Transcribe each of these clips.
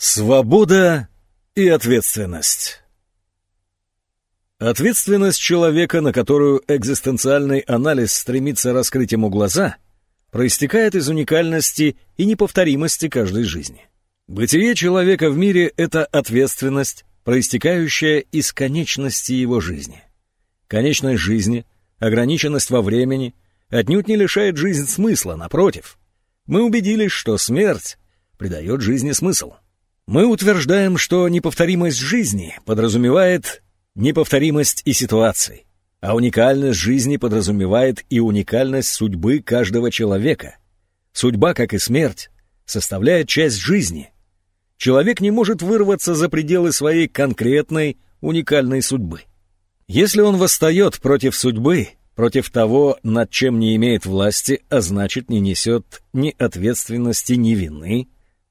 Свобода и ответственность. Ответственность человека, на которую экзистенциальный анализ стремится раскрыть ему глаза, проистекает из уникальности и неповторимости каждой жизни. Бытие человека в мире — это ответственность, проистекающая из конечности его жизни. Конечность жизни, ограниченность во времени отнюдь не лишает жизнь смысла, напротив. Мы убедились, что смерть придает жизни смысл. Мы утверждаем, что неповторимость жизни подразумевает неповторимость и ситуаций, а уникальность жизни подразумевает и уникальность судьбы каждого человека. Судьба, как и смерть, составляет часть жизни. Человек не может вырваться за пределы своей конкретной, уникальной судьбы. Если он восстает против судьбы, против того, над чем не имеет власти, а значит не несет ни ответственности, ни вины,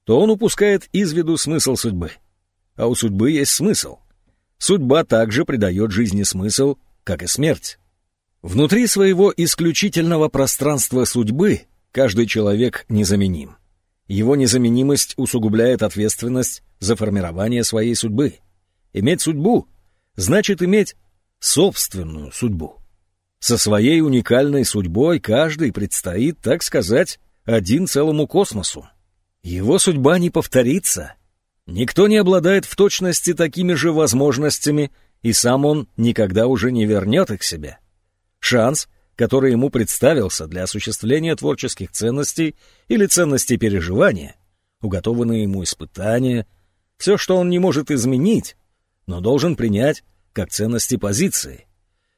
то он упускает из виду смысл судьбы. А у судьбы есть смысл. Судьба также придает жизни смысл, как и смерть. Внутри своего исключительного пространства судьбы каждый человек незаменим. Его незаменимость усугубляет ответственность за формирование своей судьбы. Иметь судьбу значит иметь собственную судьбу. Со своей уникальной судьбой каждый предстоит, так сказать, один целому космосу. Его судьба не повторится. Никто не обладает в точности такими же возможностями, и сам он никогда уже не вернет их себе. Шанс, который ему представился для осуществления творческих ценностей или ценностей переживания, уготованные ему испытания, все, что он не может изменить, но должен принять как ценности позиции.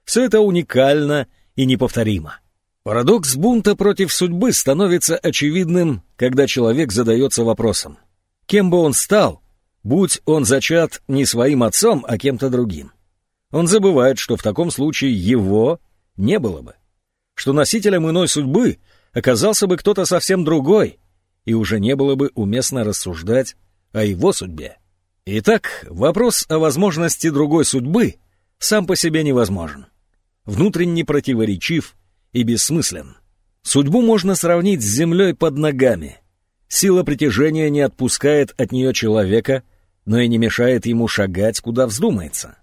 Все это уникально и неповторимо. Парадокс бунта против судьбы становится очевидным, когда человек задается вопросом. Кем бы он стал, будь он зачат не своим отцом, а кем-то другим? Он забывает, что в таком случае его не было бы. Что носителем иной судьбы оказался бы кто-то совсем другой, и уже не было бы уместно рассуждать о его судьбе. Итак, вопрос о возможности другой судьбы сам по себе невозможен. Внутренне противоречив и бессмыслен. Судьбу можно сравнить с землей под ногами. Сила притяжения не отпускает от нее человека, но и не мешает ему шагать, куда вздумается.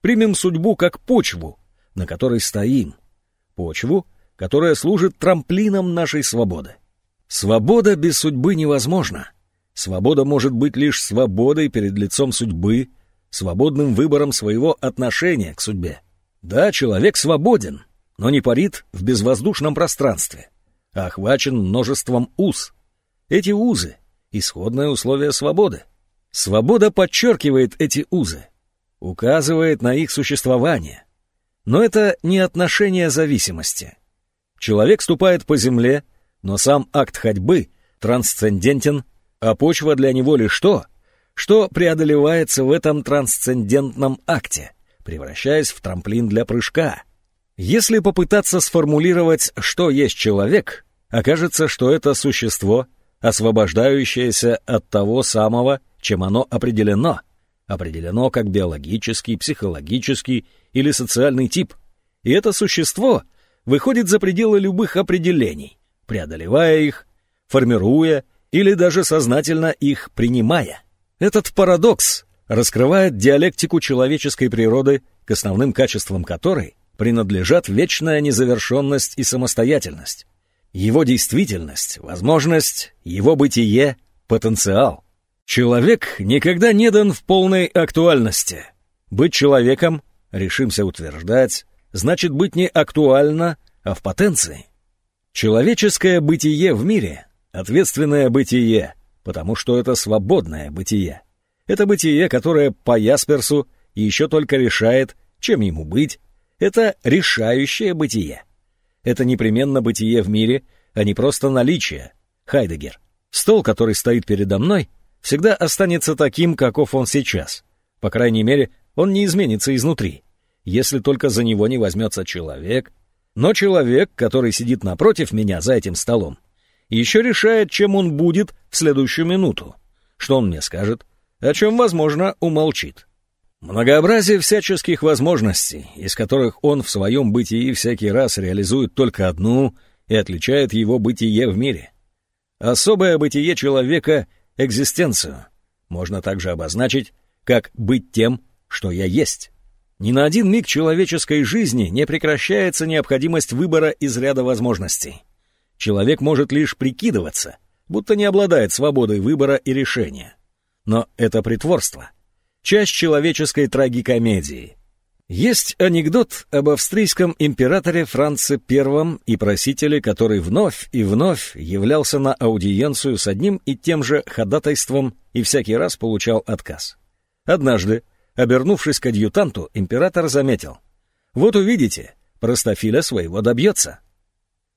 Примем судьбу как почву, на которой стоим. Почву, которая служит трамплином нашей свободы. Свобода без судьбы невозможна. Свобода может быть лишь свободой перед лицом судьбы, свободным выбором своего отношения к судьбе. Да, человек свободен, но не парит в безвоздушном пространстве, а охвачен множеством уз. Эти узы — исходное условие свободы. Свобода подчеркивает эти узы, указывает на их существование. Но это не отношение зависимости. Человек ступает по земле, но сам акт ходьбы трансцендентен, а почва для него лишь то, что преодолевается в этом трансцендентном акте, превращаясь в трамплин для прыжка — если попытаться сформулировать, что есть человек, окажется, что это существо, освобождающееся от того самого, чем оно определено. Определено как биологический, психологический или социальный тип. И это существо выходит за пределы любых определений, преодолевая их, формируя или даже сознательно их принимая. Этот парадокс раскрывает диалектику человеческой природы, к основным качествам которой принадлежат вечная незавершенность и самостоятельность. Его действительность, возможность, его бытие, потенциал. Человек никогда не дан в полной актуальности. Быть человеком, решимся утверждать, значит быть не актуально, а в потенции. Человеческое бытие в мире — ответственное бытие, потому что это свободное бытие. Это бытие, которое по Ясперсу еще только решает, чем ему быть, это решающее бытие. Это непременно бытие в мире, а не просто наличие. Хайдегер. Стол, который стоит передо мной, всегда останется таким, каков он сейчас. По крайней мере, он не изменится изнутри, если только за него не возьмется человек. Но человек, который сидит напротив меня за этим столом, еще решает, чем он будет в следующую минуту, что он мне скажет, о чем, возможно, умолчит. Многообразие всяческих возможностей, из которых он в своем бытии всякий раз реализует только одну и отличает его бытие в мире. Особое бытие человека — экзистенцию. можно также обозначить как быть тем, что я есть. Ни на один миг человеческой жизни не прекращается необходимость выбора из ряда возможностей. Человек может лишь прикидываться, будто не обладает свободой выбора и решения. Но это притворство. Часть человеческой трагикомедии. Есть анекдот об австрийском императоре Франце I и просителе, который вновь и вновь являлся на аудиенцию с одним и тем же ходатайством и всякий раз получал отказ. Однажды, обернувшись к адъютанту, император заметил. «Вот увидите, простофиля своего добьется».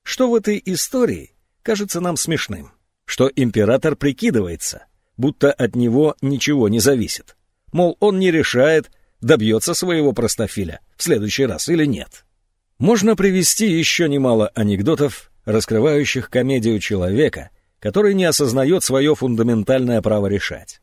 Что в этой истории кажется нам смешным? Что император прикидывается, будто от него ничего не зависит. Мол, он не решает, добьется своего простофиля в следующий раз или нет. Можно привести еще немало анекдотов, раскрывающих комедию человека, который не осознает свое фундаментальное право решать.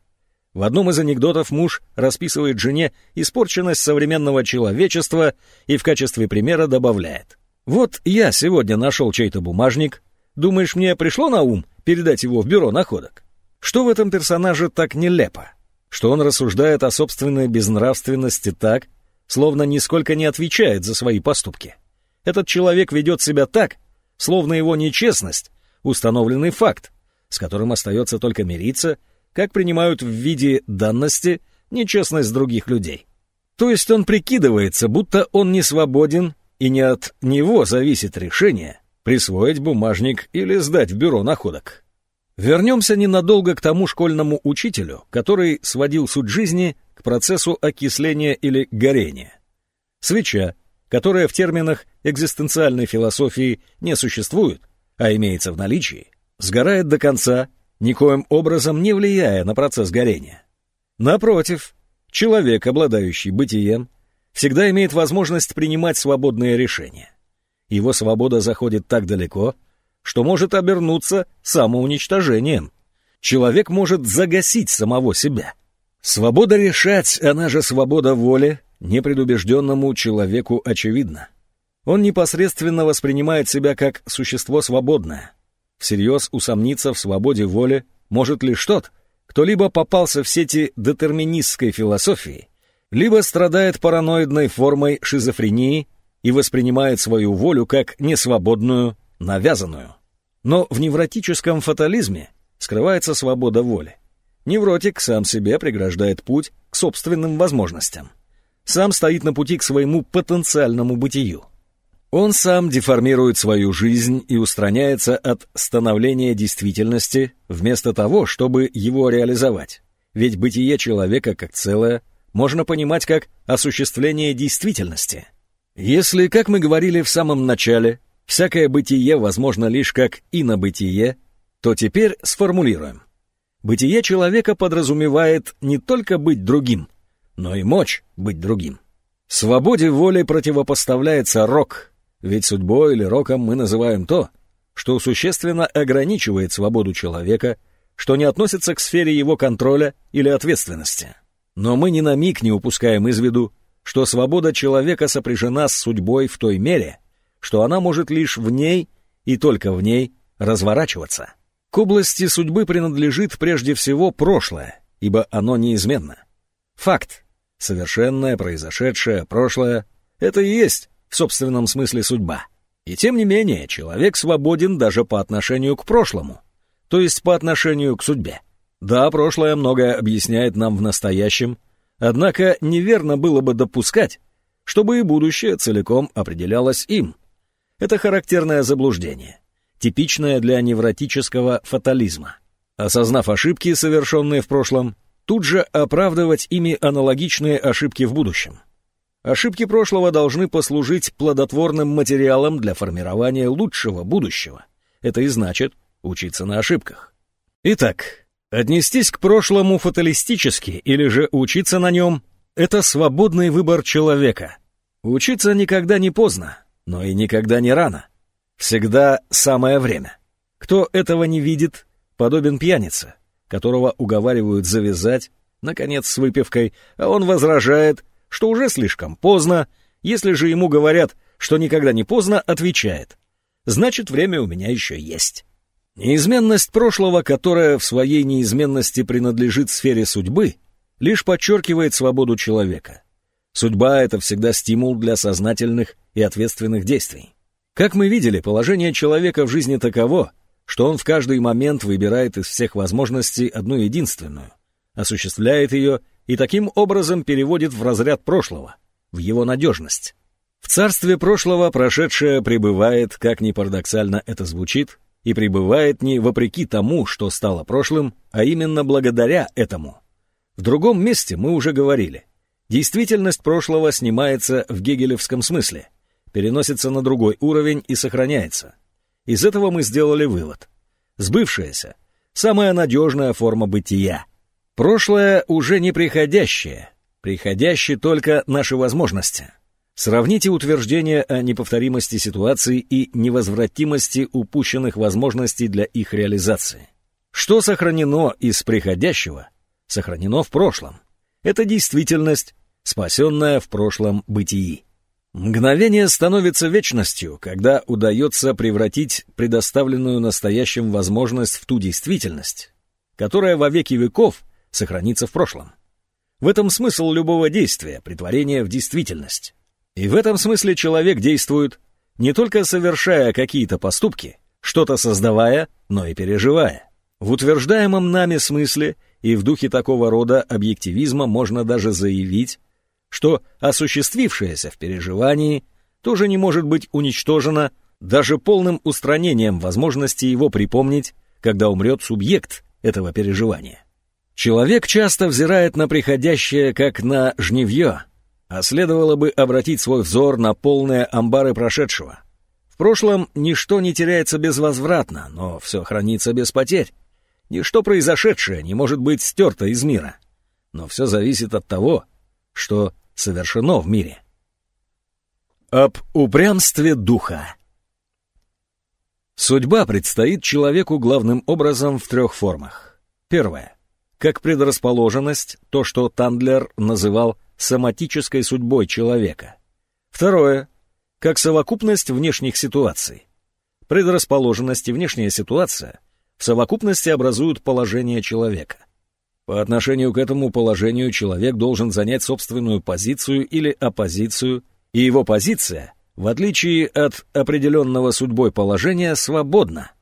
В одном из анекдотов муж расписывает жене испорченность современного человечества и в качестве примера добавляет. «Вот я сегодня нашел чей-то бумажник. Думаешь, мне пришло на ум передать его в бюро находок?» Что в этом персонаже так нелепо? Что он рассуждает о собственной безнравственности так, словно нисколько не отвечает за свои поступки. Этот человек ведет себя так, словно его нечестность — установленный факт, с которым остается только мириться — как принимают в виде данности нечестность других людей. То есть он прикидывается, будто он не свободен, и не от него зависит решение присвоить бумажник или сдать в бюро находок. Вернемся ненадолго к тому школьному учителю, который сводил суть жизни к процессу окисления или горения. Свеча, которая в терминах экзистенциальной философии не существует, а имеется в наличии, сгорает до конца никоим образом не влияя на процесс горения. Напротив, человек, обладающий бытием, всегда имеет возможность принимать свободные решения. Его свобода заходит так далеко, что может обернуться самоуничтожением. Человек может загасить самого себя. Свобода решать, она же свобода воли, непредубежденному человеку очевидна. Он непосредственно воспринимает себя как существо свободное, Всерьез усомниться в свободе воли может лишь тот, кто либо попался в сети детерминистской философии, либо страдает параноидной формой шизофрении и воспринимает свою волю как несвободную, навязанную. Но в невротическом фатализме скрывается свобода воли. Невротик сам себе преграждает путь к собственным возможностям. Сам стоит на пути к своему потенциальному бытию. Он сам деформирует свою жизнь и устраняется от становления действительности вместо того, чтобы его реализовать. Ведь бытие человека как целое можно понимать как осуществление действительности. Если, как мы говорили в самом начале, всякое бытие возможно лишь как инобытие, то теперь сформулируем. Бытие человека подразумевает не только быть другим, но и мочь быть другим. Свободе воли противопоставляется рок, ведь судьбой или роком мы называем то, что существенно ограничивает свободу человека, что не относится к сфере его контроля или ответственности. Но мы ни на миг не упускаем из виду, что свобода человека сопряжена с судьбой в той мере, что она может лишь в ней и только в ней разворачиваться. К области судьбы принадлежит прежде всего прошлое, ибо оно неизменно. Факт, совершенное, произошедшее, прошлое — это и есть в собственном смысле судьба. И тем не менее, человек свободен даже по отношению к прошлому, то есть по отношению к судьбе. Да, прошлое многое объясняет нам в настоящем, однако неверно было бы допускать, чтобы и будущее целиком определялось им. Это характерное заблуждение, типичное для невротического фатализма. Осознав ошибки, совершенные в прошлом, тут же оправдывать ими аналогичные ошибки в будущем. Ошибки прошлого должны послужить плодотворным материалом для формирования лучшего будущего. Это и значит учиться на ошибках. Итак, отнестись к прошлому фаталистически или же учиться на нем — это свободный выбор человека. Учиться никогда не поздно, но и никогда не рано. Всегда самое время. Кто этого не видит, подобен пьянице, которого уговаривают завязать, наконец, с выпивкой, а он возражает — что уже слишком поздно, если же ему говорят, что никогда не поздно, отвечает. Значит, время у меня еще есть. Неизменность прошлого, которая в своей неизменности принадлежит сфере судьбы, лишь подчеркивает свободу человека. Судьба — это всегда стимул для сознательных и ответственных действий. Как мы видели, положение человека в жизни таково, что он в каждый момент выбирает из всех возможностей одну единственную, осуществляет ее и таким образом переводит в разряд прошлого, в его надежность. В царстве прошлого прошедшее пребывает, как ни парадоксально это звучит, и пребывает не вопреки тому, что стало прошлым, а именно благодаря этому. В другом месте мы уже говорили. Действительность прошлого снимается в гегелевском смысле, переносится на другой уровень и сохраняется. Из этого мы сделали вывод. Сбывшееся — самая надежная форма бытия. Прошлое уже не приходящее, приходящие только наши возможности — Сравните утверждения о неповторимости ситуации и невозвратимости упущенных возможностей для их реализации. Что сохранено из приходящего, сохранено в прошлом. Это действительность, спасенная в прошлом бытии. Мгновение становится вечностью, когда удается превратить предоставленную настоящим возможность в ту действительность, которая во веки веков сохранится в прошлом. В этом смысл любого действия, притворения в действительность. И в этом смысле человек действует, не только совершая какие-то поступки, что-то создавая, но и переживая. В утверждаемом нами смысле и в духе такого рода объективизма можно даже заявить, что осуществившееся в переживании тоже не может быть уничтожено даже полным устранением возможности его припомнить, когда умрет субъект этого переживания. Человек часто взирает на приходящее как на жневье, а следовало бы обратить свой взор на полные амбары прошедшего. В прошлом ничто не теряется безвозвратно, но все хранится без потерь. Ничто произошедшее не может быть стерто из мира. Но все зависит от того, что совершено в мире. Об упрямстве духа Судьба предстоит человеку главным образом в трех формах. Первое. Как предрасположенность, то, что Тандлер называл соматической судьбой человека. Второе. Как совокупность внешних ситуаций. Предрасположенность и внешняя ситуация в совокупности образуют положение человека. По отношению к этому положению человек должен занять собственную позицию или оппозицию, и его позиция, в отличие от определенного судьбой положения, свободна.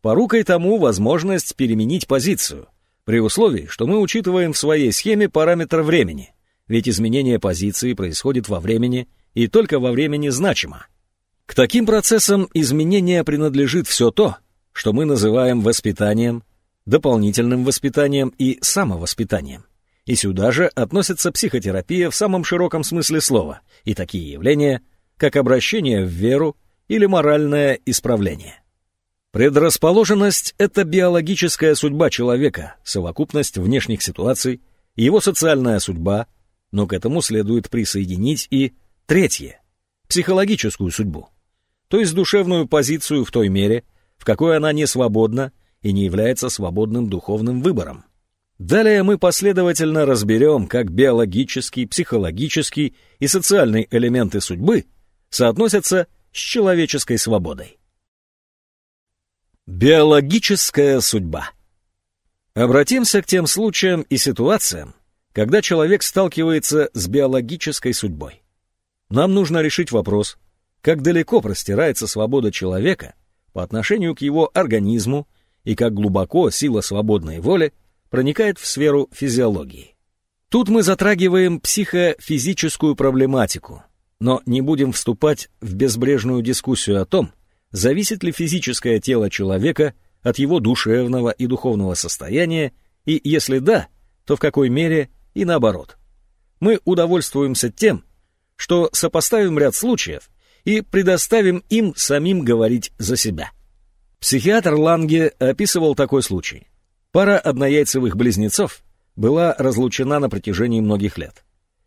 Порукой тому возможность переменить позицию, при условии, что мы учитываем в своей схеме параметр времени ведь изменение позиции происходит во времени и только во времени значимо. К таким процессам изменения принадлежит все то, что мы называем воспитанием, дополнительным воспитанием и самовоспитанием. И сюда же относится психотерапия в самом широком смысле слова и такие явления, как обращение в веру или моральное исправление. Предрасположенность — это биологическая судьба человека, совокупность внешних ситуаций, его социальная судьба, но к этому следует присоединить и третье — психологическую судьбу, то есть душевную позицию в той мере, в какой она не свободна и не является свободным духовным выбором. Далее мы последовательно разберем, как биологический, психологический и социальный элементы судьбы соотносятся с человеческой свободой. Биологическая судьба Обратимся к тем случаям и ситуациям, когда человек сталкивается с биологической судьбой. Нам нужно решить вопрос, как далеко простирается свобода человека по отношению к его организму и как глубоко сила свободной воли проникает в сферу физиологии. Тут мы затрагиваем психофизическую проблематику, но не будем вступать в безбрежную дискуссию о том, зависит ли физическое тело человека от его душевного и духовного состояния, и если да, то в какой мере и наоборот. Мы удовольствуемся тем, что сопоставим ряд случаев и предоставим им самим говорить за себя. Психиатр Ланге описывал такой случай. Пара однояйцевых близнецов была разлучена на протяжении многих лет.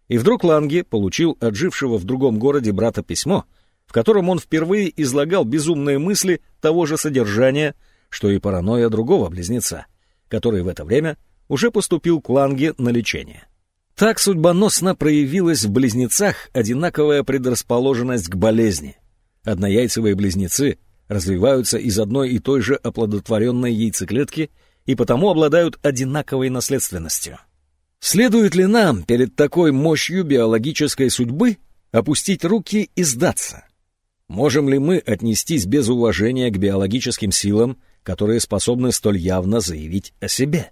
И вдруг Ланге получил от жившего в другом городе брата письмо, в котором он впервые излагал безумные мысли того же содержания, что и паранойя другого близнеца, который в это время уже поступил к Ланге на лечение. Так судьбоносно проявилась в близнецах одинаковая предрасположенность к болезни. Однояйцевые близнецы развиваются из одной и той же оплодотворенной яйцеклетки и потому обладают одинаковой наследственностью. Следует ли нам перед такой мощью биологической судьбы опустить руки и сдаться? Можем ли мы отнестись без уважения к биологическим силам, которые способны столь явно заявить о себе?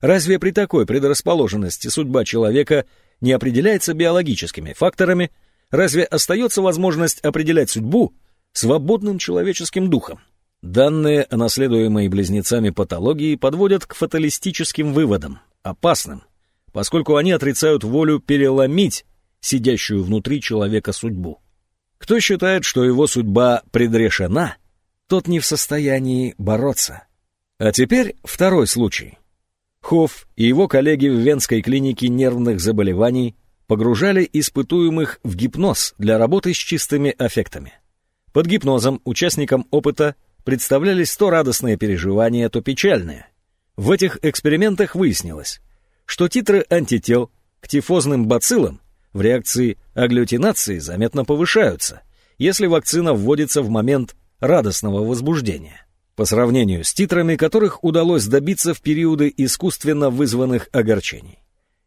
Разве при такой предрасположенности судьба человека не определяется биологическими факторами, разве остается возможность определять судьбу свободным человеческим духом? Данные о наследуемой близнецами патологии подводят к фаталистическим выводам, опасным, поскольку они отрицают волю переломить сидящую внутри человека судьбу. Кто считает, что его судьба предрешена, тот не в состоянии бороться. А теперь второй случай. Хофф и его коллеги в Венской клинике нервных заболеваний погружали испытуемых в гипноз для работы с чистыми аффектами. Под гипнозом участникам опыта представлялись то радостные переживания, то печальные. В этих экспериментах выяснилось, что титры антител к тифозным бациллам в реакции агглютинации заметно повышаются, если вакцина вводится в момент радостного возбуждения, по сравнению с титрами, которых удалось добиться в периоды искусственно вызванных огорчений.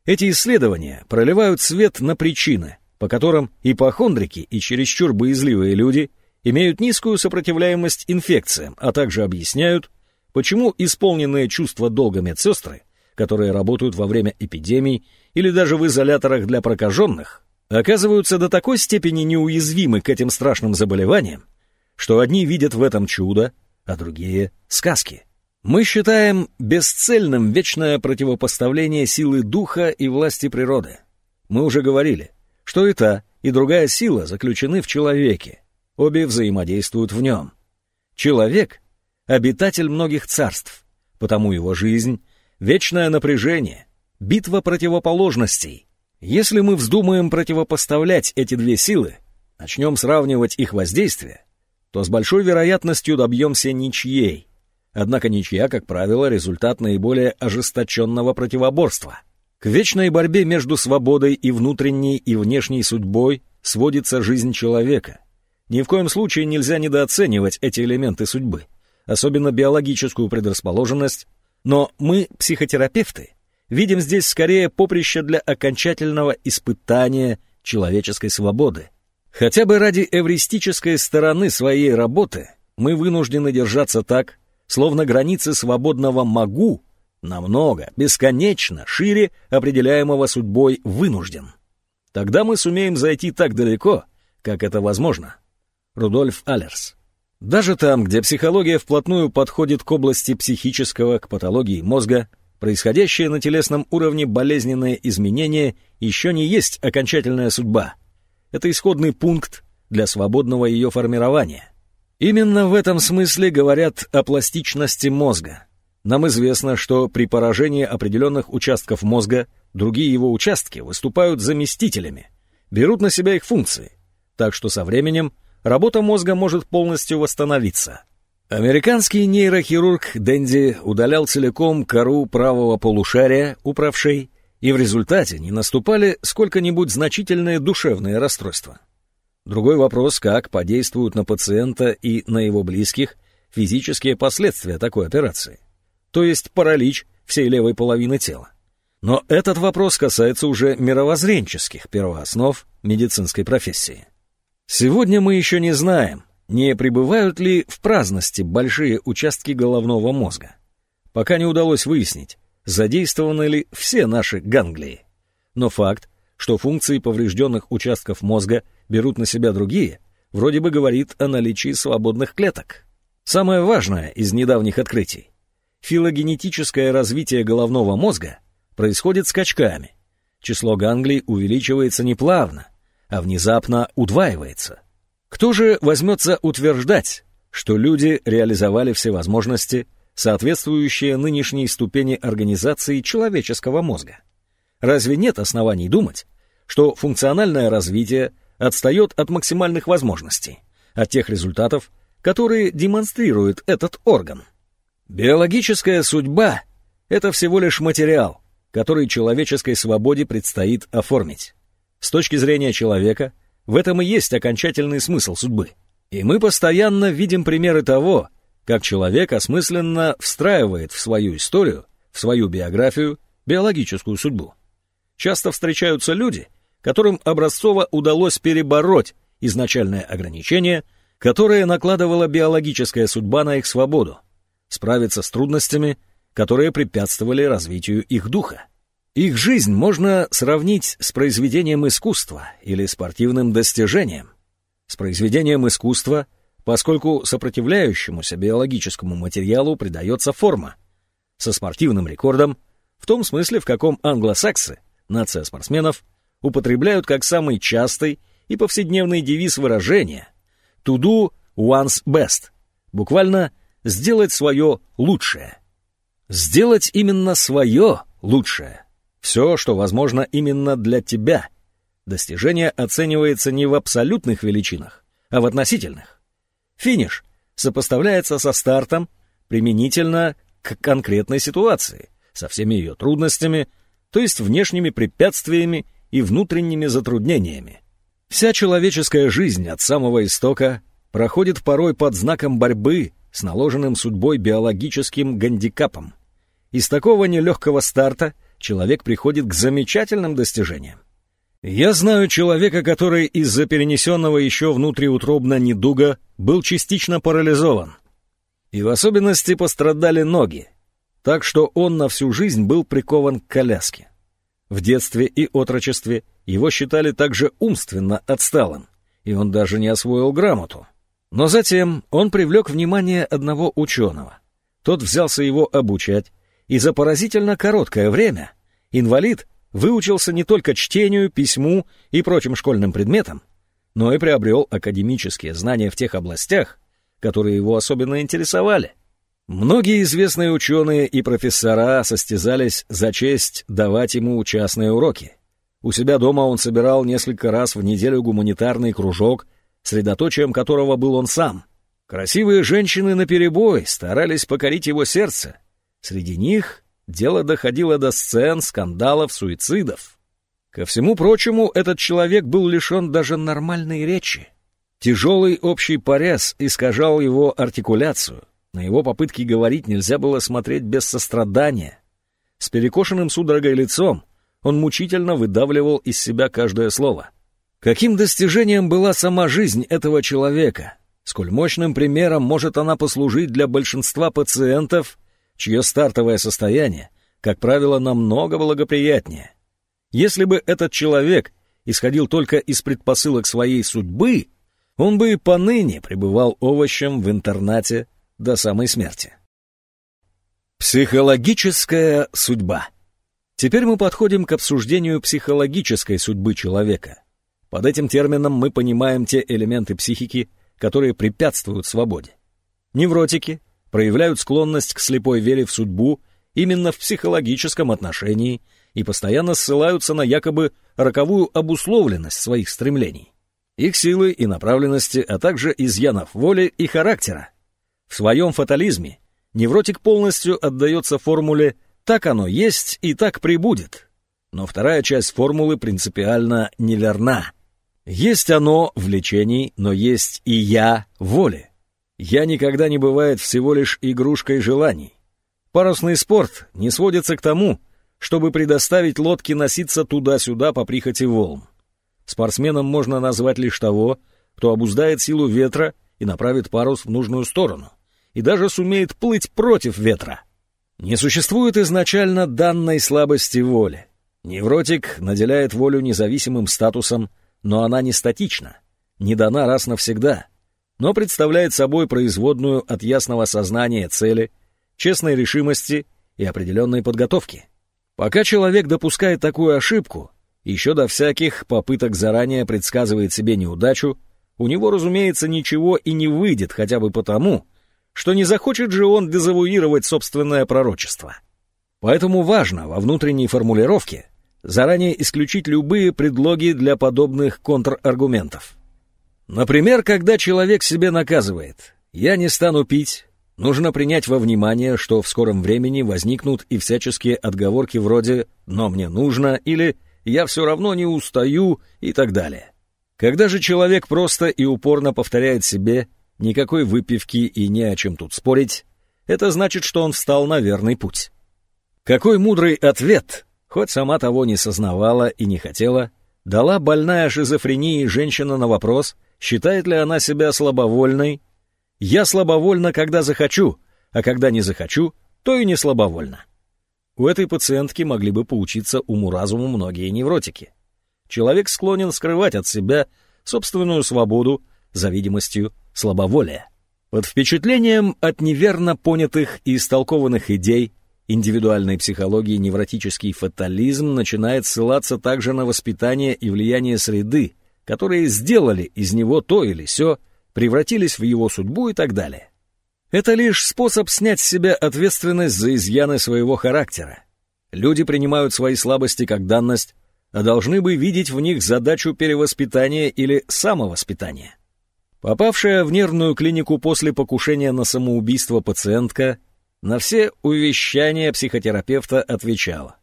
Эти исследования проливают свет на причины, по которым ипохондрики и чересчур боязливые люди имеют низкую сопротивляемость инфекциям, а также объясняют, почему исполненные чувства долга медсестры, которые работают во время эпидемий или даже в изоляторах для прокаженных, оказываются до такой степени неуязвимы к этим страшным заболеваниям, что одни видят в этом чудо, а другие — сказки. Мы считаем бесцельным вечное противопоставление силы духа и власти природы. Мы уже говорили, что и та, и другая сила заключены в человеке, обе взаимодействуют в нем. Человек — обитатель многих царств, потому его жизнь — вечное напряжение, битва противоположностей. Если мы вздумаем противопоставлять эти две силы, начнем сравнивать их воздействие, то с большой вероятностью добьемся ничьей. Однако ничья, как правило, результат наиболее ожесточенного противоборства. К вечной борьбе между свободой и внутренней и внешней судьбой сводится жизнь человека. Ни в коем случае нельзя недооценивать эти элементы судьбы, особенно биологическую предрасположенность, но мы, психотерапевты, видим здесь скорее поприще для окончательного испытания человеческой свободы. Хотя бы ради эвристической стороны своей работы мы вынуждены держаться так, словно границы свободного «могу» намного, бесконечно шире определяемого судьбой вынужден. Тогда мы сумеем зайти так далеко, как это возможно. Рудольф Аллерс. Даже там, где психология вплотную подходит к области психического, к патологии мозга, Происходящее на телесном уровне болезненное изменение еще не есть окончательная судьба. Это исходный пункт для свободного ее формирования. Именно в этом смысле говорят о пластичности мозга. Нам известно, что при поражении определенных участков мозга другие его участки выступают заместителями, берут на себя их функции, так что со временем работа мозга может полностью восстановиться. Американский нейрохирург Дэнди удалял целиком кору правого полушария у правшей, и в результате не наступали сколько-нибудь значительные душевные расстройства. Другой вопрос, как подействуют на пациента и на его близких физические последствия такой операции, то есть паралич всей левой половины тела. Но этот вопрос касается уже мировоззренческих первооснов медицинской профессии. Сегодня мы еще не знаем, не пребывают ли в праздности большие участки головного мозга. Пока не удалось выяснить, задействованы ли все наши ганглии. Но факт, что функции поврежденных участков мозга берут на себя другие, вроде бы говорит о наличии свободных клеток. Самое важное из недавних открытий — филогенетическое развитие головного мозга происходит скачками. Число ганглий увеличивается не плавно, а внезапно удваивается. Кто же возьмется утверждать, что люди реализовали все возможности, соответствующие нынешней ступени организации человеческого мозга? Разве нет оснований думать, что функциональное развитие отстает от максимальных возможностей, от тех результатов, которые демонстрирует этот орган? Биологическая судьба — это всего лишь материал, который человеческой свободе предстоит оформить. С точки зрения человека — в этом и есть окончательный смысл судьбы. И мы постоянно видим примеры того, как человек осмысленно встраивает в свою историю, в свою биографию, биологическую судьбу. Часто встречаются люди, которым образцово удалось перебороть изначальное ограничение, которое накладывала биологическая судьба на их свободу, справиться с трудностями, которые препятствовали развитию их духа. Их жизнь можно сравнить с произведением искусства или спортивным достижением. С произведением искусства, поскольку сопротивляющемуся биологическому материалу придается форма. Со спортивным рекордом, в том смысле, в каком англосаксы, нация спортсменов, употребляют как самый частый и повседневный девиз выражения «to do one's best», буквально «сделать свое лучшее». Сделать именно свое лучшее. Все, что возможно именно для тебя. Достижение оценивается не в абсолютных величинах, а в относительных. Финиш сопоставляется со стартом применительно к конкретной ситуации, со всеми ее трудностями, то есть внешними препятствиями и внутренними затруднениями. Вся человеческая жизнь от самого истока проходит порой под знаком борьбы с наложенным судьбой биологическим гандикапом. Из такого нелегкого старта человек приходит к замечательным достижениям. Я знаю человека, который из-за перенесенного еще внутриутробно недуга был частично парализован. И в особенности пострадали ноги, так что он на всю жизнь был прикован к коляске. В детстве и отрочестве его считали также умственно отсталым, и он даже не освоил грамоту. Но затем он привлек внимание одного ученого. Тот взялся его обучать, и за поразительно короткое время инвалид выучился не только чтению, письму и прочим школьным предметам, но и приобрел академические знания в тех областях, которые его особенно интересовали — Многие известные ученые и профессора состязались за честь давать ему частные уроки. У себя дома он собирал несколько раз в неделю гуманитарный кружок, средоточием которого был он сам. Красивые женщины наперебой старались покорить его сердце. Среди них дело доходило до сцен, скандалов, суицидов. Ко всему прочему, этот человек был лишен даже нормальной речи. Тяжелый общий порез искажал его артикуляцию. На его попытки говорить нельзя было смотреть без сострадания. С перекошенным судорогой лицом он мучительно выдавливал из себя каждое слово. Каким достижением была сама жизнь этого человека? Сколь мощным примером может она послужить для большинства пациентов, чье стартовое состояние, как правило, намного благоприятнее. Если бы этот человек исходил только из предпосылок своей судьбы, он бы и поныне пребывал овощем в интернате до самой смерти. Психологическая судьба. Теперь мы подходим к обсуждению психологической судьбы человека. Под этим термином мы понимаем те элементы психики, которые препятствуют свободе. Невротики проявляют склонность к слепой вере в судьбу именно в психологическом отношении и постоянно ссылаются на якобы роковую обусловленность своих стремлений, их силы и направленности, а также изъянов воли и характера, в своем фатализме невротик полностью отдается формуле «так оно есть и так прибудет». Но вторая часть формулы принципиально неверна. Есть оно в лечении, но есть и я в воле. Я никогда не бывает всего лишь игрушкой желаний. Парусный спорт не сводится к тому, чтобы предоставить лодке носиться туда-сюда по прихоти волн. Спортсменом можно назвать лишь того, кто обуздает силу ветра и направит парус в нужную сторону и даже сумеет плыть против ветра. Не существует изначально данной слабости воли. Невротик наделяет волю независимым статусом, но она не статична, не дана раз навсегда, но представляет собой производную от ясного сознания цели, честной решимости и определенной подготовки. Пока человек допускает такую ошибку, еще до всяких попыток заранее предсказывает себе неудачу, у него, разумеется, ничего и не выйдет хотя бы потому, что не захочет же он дезавуировать собственное пророчество. Поэтому важно во внутренней формулировке заранее исключить любые предлоги для подобных контраргументов. Например, когда человек себе наказывает «я не стану пить», нужно принять во внимание, что в скором времени возникнут и всяческие отговорки вроде «но мне нужно» или «я все равно не устаю» и так далее. Когда же человек просто и упорно повторяет себе «никакой выпивки и не о чем тут спорить», это значит, что он встал на верный путь. Какой мудрый ответ, хоть сама того не сознавала и не хотела, дала больная шизофренией женщина на вопрос, считает ли она себя слабовольной. «Я слабовольна, когда захочу, а когда не захочу, то и не слабовольна». У этой пациентки могли бы поучиться уму-разуму многие невротики. Человек склонен скрывать от себя собственную свободу за видимостью слабоволия. Под впечатлением от неверно понятых и истолкованных идей индивидуальной психологии невротический фатализм начинает ссылаться также на воспитание и влияние среды, которые сделали из него то или сё, превратились в его судьбу и так далее. Это лишь способ снять с себя ответственность за изъяны своего характера. Люди принимают свои слабости как данность, а должны бы видеть в них задачу перевоспитания или самовоспитания. Попавшая в нервную клинику после покушения на самоубийство пациентка на все увещания психотерапевта отвечала.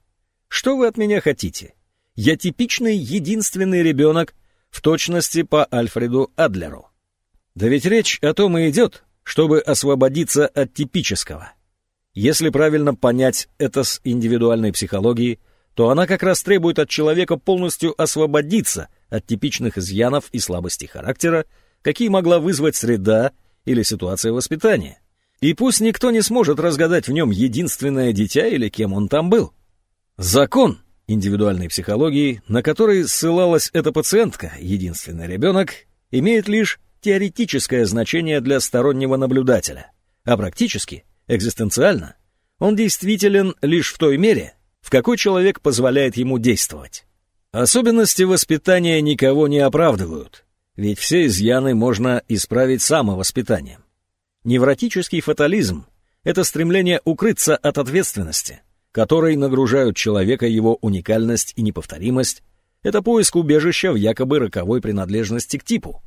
«Что вы от меня хотите? Я типичный единственный ребенок, в точности по Альфреду Адлеру. Да ведь речь о том и идет, чтобы освободиться от типического. Если правильно понять это с индивидуальной психологией, то она как раз требует от человека полностью освободиться от типичных изъянов и слабостей характера, какие могла вызвать среда или ситуация воспитания. И пусть никто не сможет разгадать в нем единственное дитя или кем он там был. Закон индивидуальной психологии, на который ссылалась эта пациентка, единственный ребенок, имеет лишь теоретическое значение для стороннего наблюдателя, а практически, экзистенциально, он действителен лишь в той мере, в какой человек позволяет ему действовать. Особенности воспитания никого не оправдывают, ведь все изъяны можно исправить самовоспитанием. Невротический фатализм — это стремление укрыться от ответственности, которой нагружают человека его уникальность и неповторимость, это поиск убежища в якобы роковой принадлежности к типу.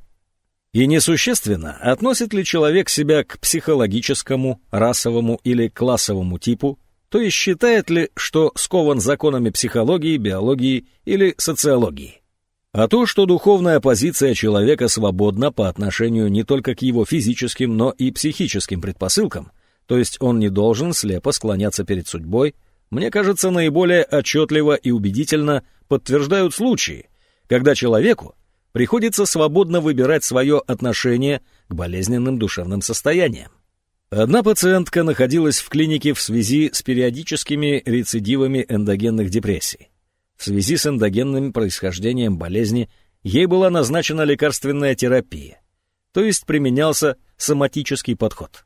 И несущественно, относит ли человек себя к психологическому, расовому или классовому типу, то есть считает ли, что скован законами психологии, биологии или социологии. А то, что духовная позиция человека свободна по отношению не только к его физическим, но и психическим предпосылкам, то есть он не должен слепо склоняться перед судьбой, мне кажется, наиболее отчетливо и убедительно подтверждают случаи, когда человеку приходится свободно выбирать свое отношение к болезненным душевным состояниям. Одна пациентка находилась в клинике в связи с периодическими рецидивами эндогенных депрессий. В связи с эндогенным происхождением болезни ей была назначена лекарственная терапия, то есть применялся соматический подход.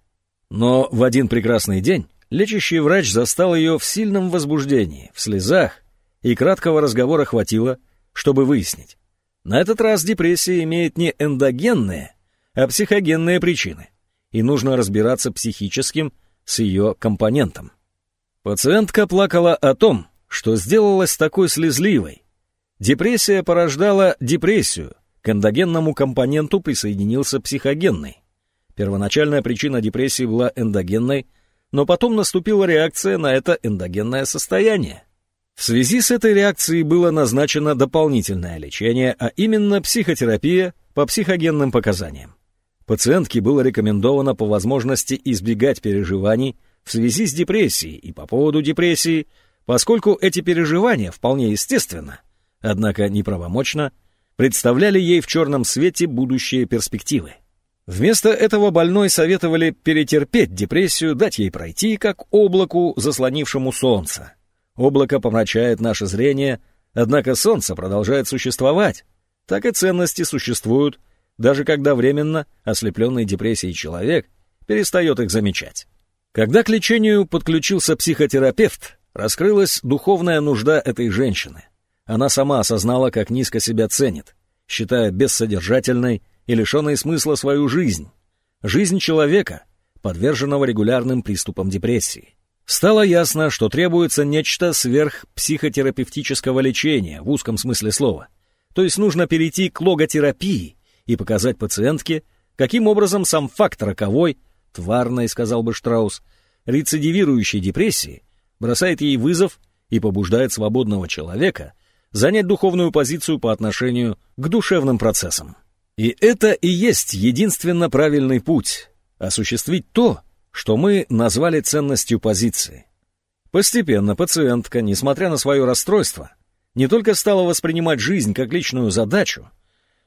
Но в один прекрасный день лечащий врач застал ее в сильном возбуждении, в слезах, и краткого разговора хватило, чтобы выяснить. На этот раз депрессия имеет не эндогенные, а психогенные причины, и нужно разбираться психическим с ее компонентом. Пациентка плакала о том, что сделалась такой слезливой. Депрессия порождала депрессию, к эндогенному компоненту присоединился психогенный. Первоначальная причина депрессии была эндогенной, но потом наступила реакция на это эндогенное состояние. В связи с этой реакцией было назначено дополнительное лечение, а именно психотерапия по психогенным показаниям. Пациентке было рекомендовано по возможности избегать переживаний в связи с депрессией и по поводу депрессии – поскольку эти переживания вполне естественно, однако неправомочно, представляли ей в черном свете будущие перспективы. Вместо этого больной советовали перетерпеть депрессию, дать ей пройти, как облаку, заслонившему солнце. Облако помрачает наше зрение, однако солнце продолжает существовать. Так и ценности существуют, даже когда временно ослепленный депрессией человек перестает их замечать. Когда к лечению подключился психотерапевт, Раскрылась духовная нужда этой женщины. Она сама осознала, как низко себя ценит, считая бессодержательной и лишенной смысла свою жизнь. Жизнь человека, подверженного регулярным приступам депрессии. Стало ясно, что требуется нечто сверх психотерапевтического лечения в узком смысле слова. То есть нужно перейти к логотерапии и показать пациентке, каким образом сам факт роковой, тварной, сказал бы Штраус, рецидивирующей депрессии бросает ей вызов и побуждает свободного человека занять духовную позицию по отношению к душевным процессам. И это и есть единственно правильный путь — осуществить то, что мы назвали ценностью позиции. Постепенно пациентка, несмотря на свое расстройство, не только стала воспринимать жизнь как личную задачу,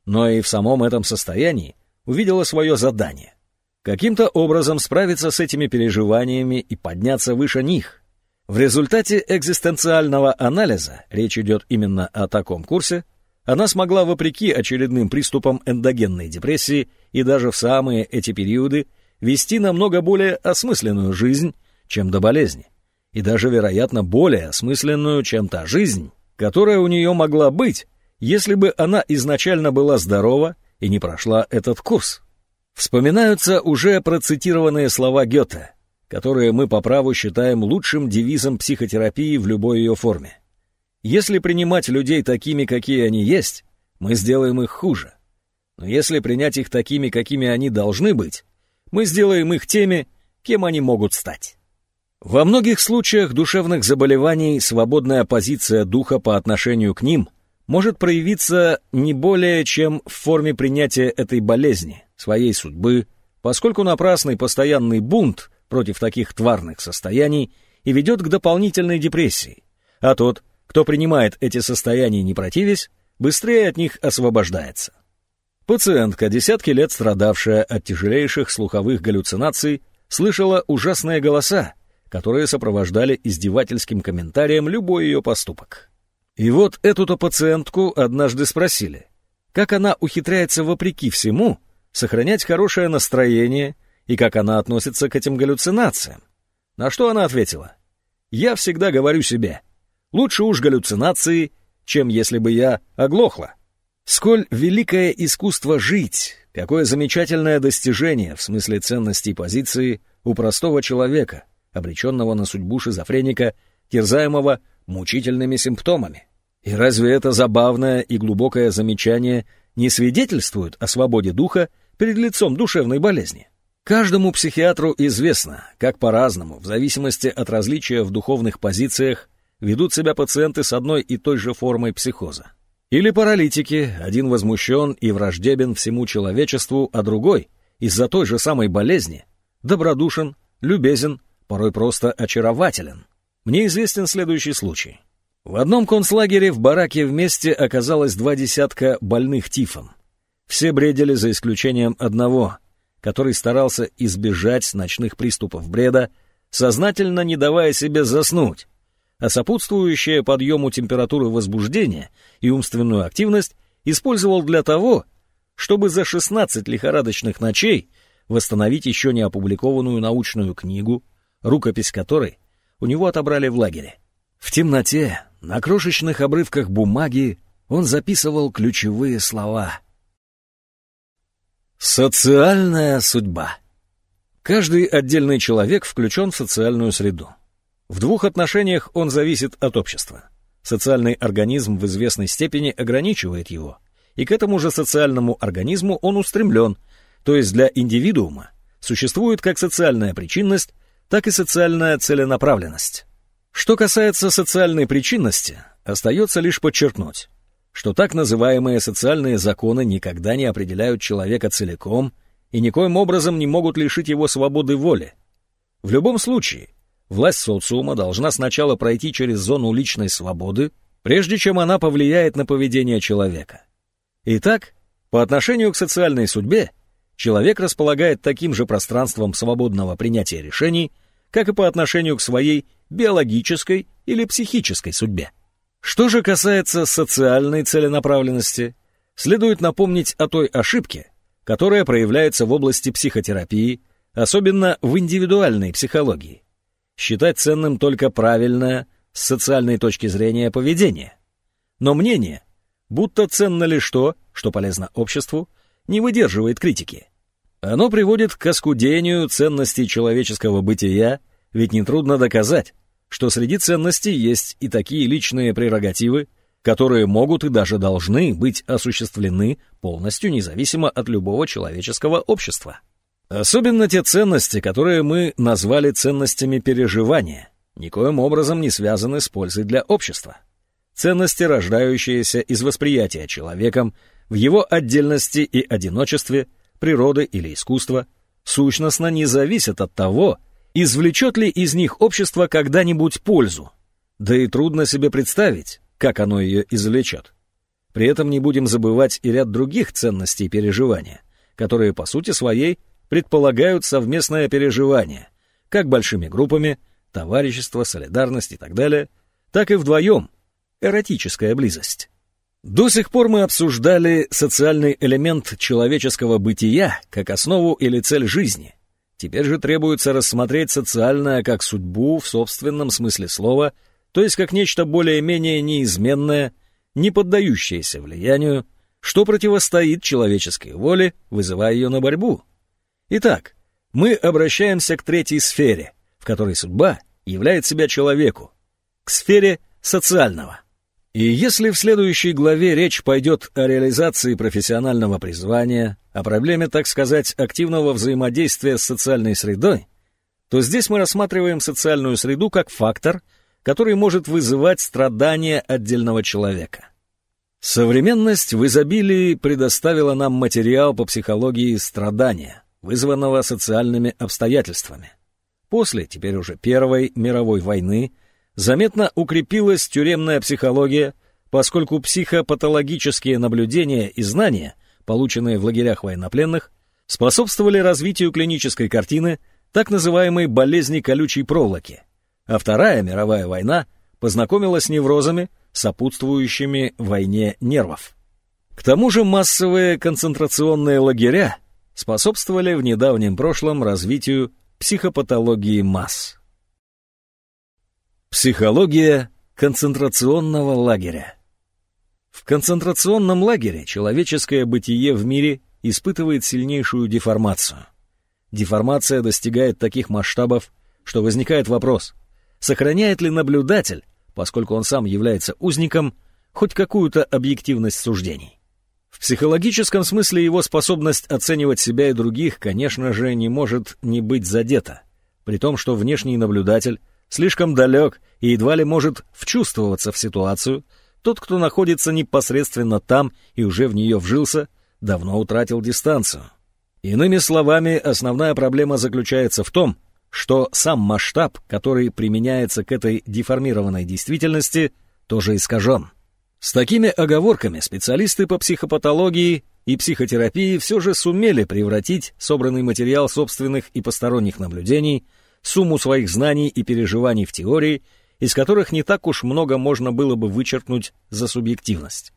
но и в самом этом состоянии увидела свое задание. Каким-то образом справиться с этими переживаниями и подняться выше них. В результате экзистенциального анализа, речь идет именно о таком курсе, она смогла, вопреки очередным приступам эндогенной депрессии и даже в самые эти периоды, вести намного более осмысленную жизнь, чем до болезни. И даже, вероятно, более осмысленную, чем та жизнь, которая у нее могла быть, если бы она изначально была здорова и не прошла этот курс. Вспоминаются уже процитированные слова Гёте, которые мы по праву считаем лучшим девизом психотерапии в любой ее форме. Если принимать людей такими, какие они есть, мы сделаем их хуже. Но если принять их такими, какими они должны быть, мы сделаем их теми, кем они могут стать. Во многих случаях душевных заболеваний свободная позиция духа по отношению к ним может проявиться не более чем в форме принятия этой болезни, своей судьбы, поскольку напрасный постоянный бунт против таких тварных состояний и ведет к дополнительной депрессии, а тот, кто принимает эти состояния не противясь, быстрее от них освобождается. Пациентка, десятки лет страдавшая от тяжелейших слуховых галлюцинаций, слышала ужасные голоса, которые сопровождали издевательским комментарием любой ее поступок. И вот эту-то пациентку однажды спросили, как она ухитряется вопреки всему сохранять хорошее настроение и как она относится к этим галлюцинациям. На что она ответила, «Я всегда говорю себе, Лучше уж галлюцинации, чем если бы я оглохла. Сколь великое искусство жить, какое замечательное достижение в смысле ценностей позиции у простого человека, обреченного на судьбу шизофреника, терзаемого мучительными симптомами. И разве это забавное и глубокое замечание не свидетельствует о свободе духа перед лицом душевной болезни? Каждому психиатру известно, как по-разному, в зависимости от различия в духовных позициях, ведут себя пациенты с одной и той же формой психоза. Или паралитики, один возмущен и враждебен всему человечеству, а другой, из-за той же самой болезни, добродушен, любезен, порой просто очарователен. Мне известен следующий случай. В одном концлагере в бараке вместе оказалось два десятка больных тифом. Все бредили за исключением одного, который старался избежать ночных приступов бреда, сознательно не давая себе заснуть, а сопутствующее подъему температуры возбуждения и умственную активность использовал для того, чтобы за 16 лихорадочных ночей восстановить еще не опубликованную научную книгу, рукопись которой у него отобрали в лагере. В темноте, на крошечных обрывках бумаги, он записывал ключевые слова. Социальная судьба. Каждый отдельный человек включен в социальную среду. В двух отношениях он зависит от общества. Социальный организм в известной степени ограничивает его, и к этому же социальному организму он устремлен, то есть для индивидуума существует как социальная причинность, так и социальная целенаправленность. Что касается социальной причинности, остается лишь подчеркнуть, что так называемые социальные законы никогда не определяют человека целиком и никоим образом не могут лишить его свободы воли. В любом случае, Власть социума должна сначала пройти через зону личной свободы, прежде чем она повлияет на поведение человека. Итак, по отношению к социальной судьбе, человек располагает таким же пространством свободного принятия решений, как и по отношению к своей биологической или психической судьбе. Что же касается социальной целенаправленности, следует напомнить о той ошибке, которая проявляется в области психотерапии, особенно в индивидуальной психологии считать ценным только правильное с социальной точки зрения поведение. Но мнение, будто ценно лишь то, что полезно обществу, не выдерживает критики. Оно приводит к оскудению ценностей человеческого бытия, ведь нетрудно доказать, что среди ценностей есть и такие личные прерогативы, которые могут и даже должны быть осуществлены полностью независимо от любого человеческого общества. Особенно те ценности, которые мы назвали ценностями переживания, никоим образом не связаны с пользой для общества. ценности, рождающиеся из восприятия человеком в его отдельности и одиночестве, природы или искусства, сущностно не зависят от того, извлечет ли из них общество когда-нибудь пользу. Да и трудно себе представить, как оно ее извлечет. При этом не будем забывать и ряд других ценностей переживания, которые по сути своей предполагают совместное переживание, как большими группами, товарищество, солидарность и так далее, так и вдвоем, эротическая близость. До сих пор мы обсуждали социальный элемент человеческого бытия как основу или цель жизни. Теперь же требуется рассмотреть социальное как судьбу в собственном смысле слова, то есть как нечто более-менее неизменное, не поддающееся влиянию, что противостоит человеческой воле, вызывая ее на борьбу. Итак, мы обращаемся к третьей сфере, в которой судьба являет себя человеку, к сфере социального. И если в следующей главе речь пойдет о реализации профессионального призвания, о проблеме, так сказать, активного взаимодействия с социальной средой, то здесь мы рассматриваем социальную среду как фактор, который может вызывать страдания отдельного человека. Современность в изобилии предоставила нам материал по психологии страдания, вызванного социальными обстоятельствами. После, теперь уже Первой мировой войны, заметно укрепилась тюремная психология, поскольку психопатологические наблюдения и знания, полученные в лагерях военнопленных, способствовали развитию клинической картины так называемой болезни колючей проволоки, а Вторая мировая война познакомила с неврозами, сопутствующими войне нервов. К тому же массовые концентрационные лагеря способствовали в недавнем прошлом развитию психопатологии масс. Психология концентрационного лагеря. В концентрационном лагере человеческое бытие в мире испытывает сильнейшую деформацию. Деформация достигает таких масштабов, что возникает вопрос, сохраняет ли наблюдатель, поскольку он сам является узником, хоть какую-то объективность суждений. В психологическом смысле его способность оценивать себя и других, конечно же, не может не быть задета, при том, что внешний наблюдатель слишком далек и едва ли может вчувствоваться в ситуацию, тот, кто находится непосредственно там и уже в нее вжился, давно утратил дистанцию. Иными словами, основная проблема заключается в том, что сам масштаб, который применяется к этой деформированной действительности, тоже искажен. С такими оговорками специалисты по психопатологии и психотерапии все же сумели превратить собранный материал собственных и посторонних наблюдений – сумму своих знаний и переживаний в теории, из которых не так уж много можно было бы вычеркнуть за субъективность.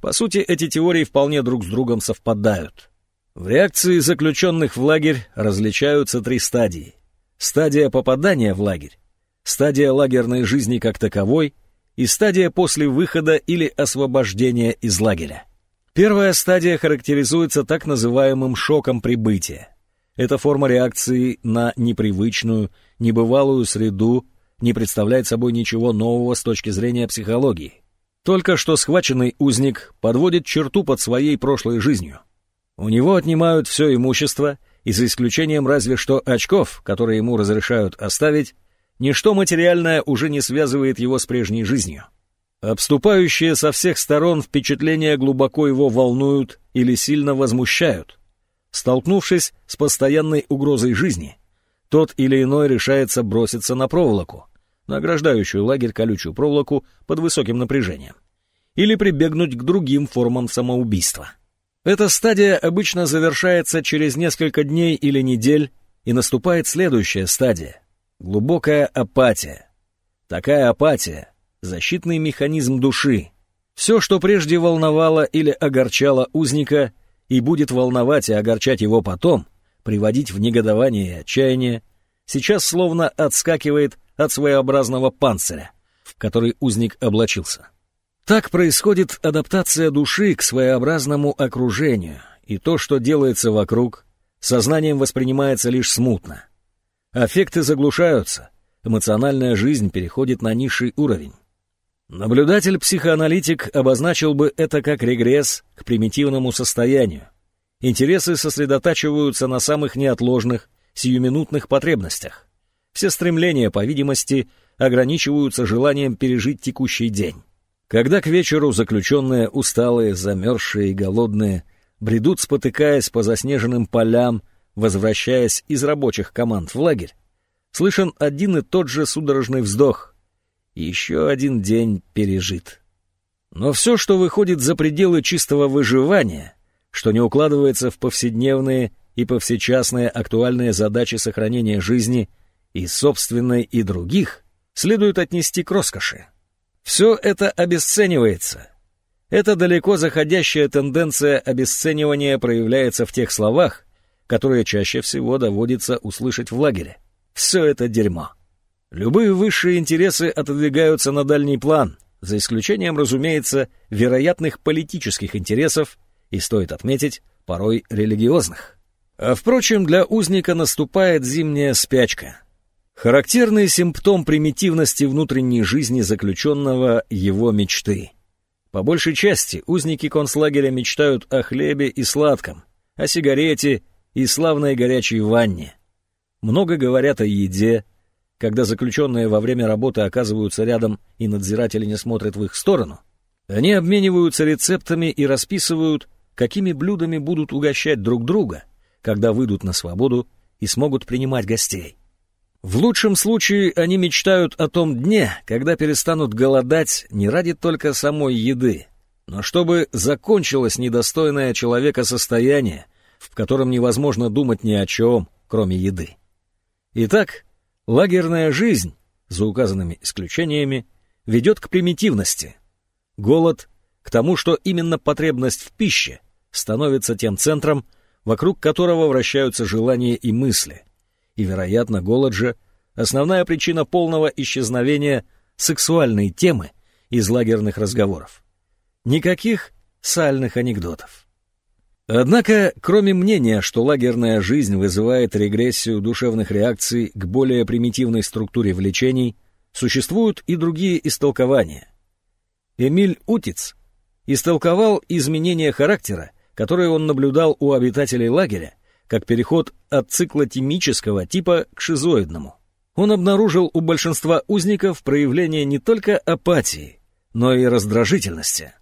По сути, эти теории вполне друг с другом совпадают. В реакции заключенных в лагерь различаются три стадии. Стадия попадания в лагерь, стадия лагерной жизни как таковой и стадия после выхода или освобождения из лагеря. Первая стадия характеризуется так называемым шоком прибытия. Эта форма реакции на непривычную, небывалую среду не представляет собой ничего нового с точки зрения психологии. Только что схваченный узник подводит черту под своей прошлой жизнью. У него отнимают все имущество, и за исключением разве что очков, которые ему разрешают оставить, ничто материальное уже не связывает его с прежней жизнью. Обступающие со всех сторон впечатления глубоко его волнуют или сильно возмущают. Столкнувшись с постоянной угрозой жизни, тот или иной решается броситься на проволоку, на ограждающую лагерь колючую проволоку под высоким напряжением, или прибегнуть к другим формам самоубийства. Эта стадия обычно завершается через несколько дней или недель, и наступает следующая стадия — глубокая апатия. Такая апатия — защитный механизм души. Все, что прежде волновало или огорчало узника — и будет волновать и огорчать его потом, приводить в негодование и отчаяние, сейчас словно отскакивает от своеобразного панциря, в который узник облачился. Так происходит адаптация души к своеобразному окружению, и то, что делается вокруг, сознанием воспринимается лишь смутно. Аффекты заглушаются, эмоциональная жизнь переходит на низший уровень. Наблюдатель-психоаналитик обозначил бы это как регресс к примитивному состоянию. Интересы сосредотачиваются на самых неотложных, сиюминутных потребностях. Все стремления, по видимости, ограничиваются желанием пережить текущий день. Когда к вечеру заключенные, усталые, замерзшие и голодные, бредут, спотыкаясь по заснеженным полям, возвращаясь из рабочих команд в лагерь, слышен один и тот же судорожный вздох. Еще один день пережит. Но все, что выходит за пределы чистого выживания, что не укладывается в повседневные и повсечасные актуальные задачи сохранения жизни и собственной, и других, следует отнести к роскоши. Все это обесценивается. Эта далеко заходящая тенденция обесценивания проявляется в тех словах, которые чаще всего доводится услышать в лагере. Все это дерьмо. Любые высшие интересы отодвигаются на дальний план, за исключением, разумеется, вероятных политических интересов и, стоит отметить, порой религиозных. А впрочем, для узника наступает зимняя спячка — Характерный симптом примитивности внутренней жизни заключенного — его мечты. По большей части узники концлагеря мечтают о хлебе и сладком, о сигарете и славной горячей ванне. Много говорят о еде. Когда заключенные во время работы оказываются рядом и надзиратели не смотрят в их сторону, они обмениваются рецептами и расписывают, какими блюдами будут угощать друг друга, когда выйдут на свободу и смогут принимать гостей. В лучшем случае они мечтают о том дне, когда перестанут голодать не ради только самой еды, но чтобы закончилось недостойное человека состояние, котором невозможно думать ни о чем, кроме еды. Итак, лагерная жизнь, за указанными исключениями, ведет к примитивности. Голод — к тому, что именно потребность в пище становится тем центром, вокруг которого вращаются желания и мысли, и, вероятно, голод же — основная причина полного исчезновения сексуальной темы из лагерных разговоров. Никаких сальных анекдотов. Однако, кроме мнения, что лагерная жизнь вызывает регрессию душевных реакций к более примитивной структуре влечений, существуют и другие истолкования. Эмиль Утиц истолковал изменения характера, которые он наблюдал у обитателей лагеря, как переход от циклотимического типа к шизоидному. Он обнаружил у большинства узников проявление не только апатии, но и раздражительности.